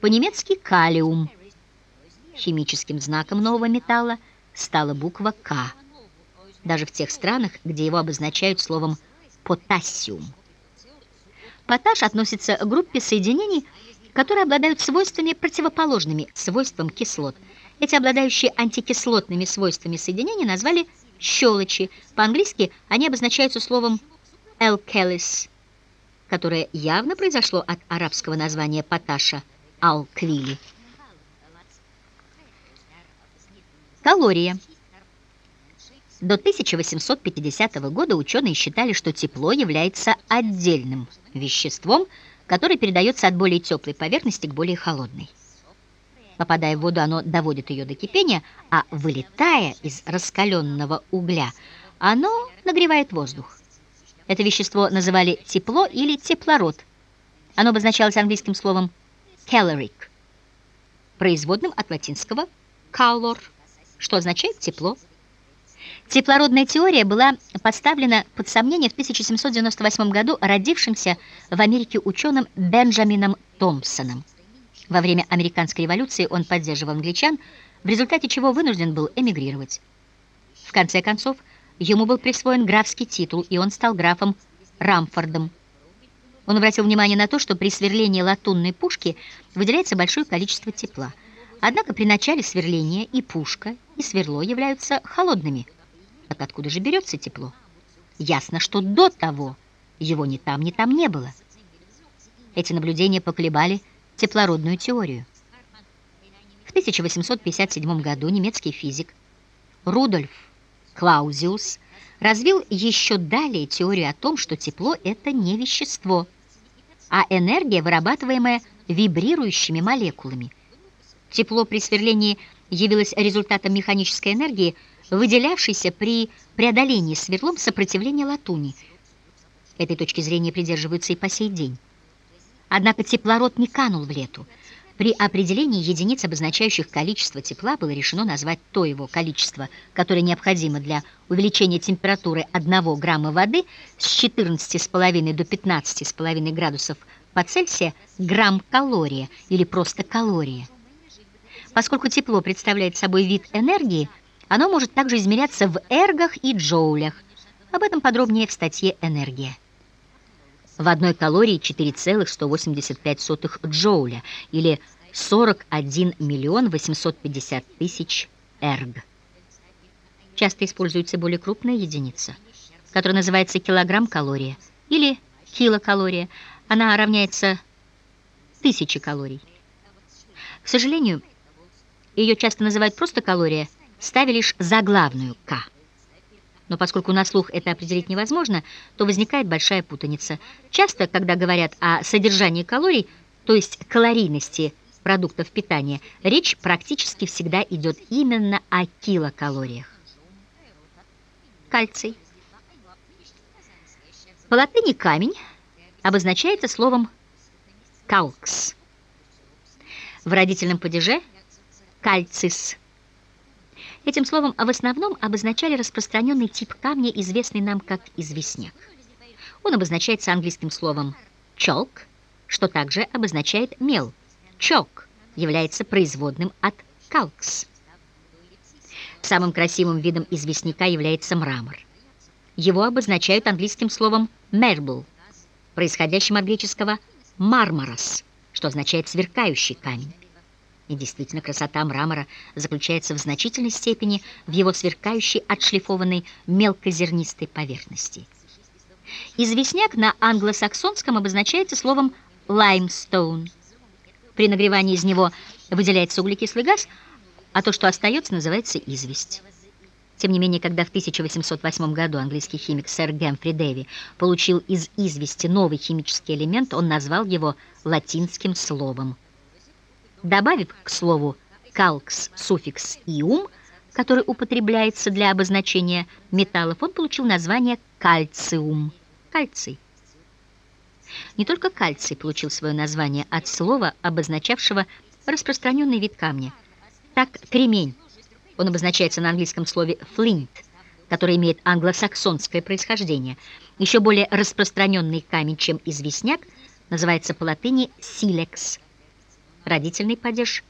по-немецки «калиум». Химическим знаком нового металла стала буква «К», даже в тех странах, где его обозначают словом «потассиум». Поташ относится к группе соединений, которые обладают свойствами, противоположными свойствам кислот. Эти обладающие антикислотными свойствами соединения назвали щелочи. По-английски они обозначаются словом «alkalis», которое явно произошло от арабского названия поташа «ал-квили». Калория. До 1850 года ученые считали, что тепло является отдельным веществом, которое передается от более теплой поверхности к более холодной. Попадая в воду, оно доводит ее до кипения, а вылетая из раскаленного угля, оно нагревает воздух. Это вещество называли тепло или теплород. Оно обозначалось английским словом caloric, производным от латинского calor, что означает тепло. Теплородная теория была поставлена под сомнение в 1798 году родившимся в Америке ученым Бенджамином Томпсоном. Во время американской революции он поддерживал англичан, в результате чего вынужден был эмигрировать. В конце концов, ему был присвоен графский титул, и он стал графом Рамфордом. Он обратил внимание на то, что при сверлении латунной пушки выделяется большое количество тепла. Однако при начале сверления и пушка, и сверло являются холодными. Так откуда же берется тепло? Ясно, что до того его ни там, ни там не было. Эти наблюдения поколебали теплородную теорию. В 1857 году немецкий физик Рудольф Клаузиус развил еще далее теорию о том, что тепло – это не вещество, а энергия, вырабатываемая вибрирующими молекулами. Тепло при сверлении явилось результатом механической энергии, выделявшейся при преодолении сверлом сопротивления латуни. Этой точки зрения придерживаются и по сей день. Однако теплород не канул в лету. При определении единиц, обозначающих количество тепла, было решено назвать то его количество, которое необходимо для увеличения температуры 1 грамма воды с 14,5 до 15,5 градусов по Цельсия грамм калория или просто калория. Поскольку тепло представляет собой вид энергии, оно может также измеряться в эргах и джоулях. Об этом подробнее в статье «Энергия». В одной калории 4,185 джоуля или 41 миллион 850 тысяч эрг. Часто используется более крупная единица, которая называется килограмм-калория или килокалория. Она равняется тысяче калорий. К сожалению, ее часто называют просто калория, ставя лишь заглавную «К». Но поскольку на слух это определить невозможно, то возникает большая путаница. Часто, когда говорят о содержании калорий, то есть калорийности продуктов питания, речь практически всегда идет именно о килокалориях. Кальций. По латыни «камень» обозначается словом «калкс». В родительном падеже «кальцис» Этим словом в основном обозначали распространенный тип камня, известный нам как известняк. Он обозначается английским словом chalk, что также обозначает мел. Chalk является производным от calx. Самым красивым видом известняка является мрамор. Его обозначают английским словом marble, происходящим от греческого marmaros, что означает сверкающий камень. И действительно, красота мрамора заключается в значительной степени в его сверкающей, отшлифованной мелкозернистой поверхности. Известняк на англосаксонском обозначается словом «limestone». При нагревании из него выделяется углекислый газ, а то, что остается, называется известь. Тем не менее, когда в 1808 году английский химик сэр Гэмфри Дэви получил из извести новый химический элемент, он назвал его латинским словом добавив к слову «калкс» суффикс «иум», который употребляется для обозначения металлов, он получил название «кальциум» – кальций. Не только кальций получил свое название от слова, обозначавшего распространенный вид камня. Так, кремень, он обозначается на английском слове «flint», который имеет англосаксонское происхождение. Еще более распространенный камень, чем известняк, называется по латыни «силекс». Родительный падеж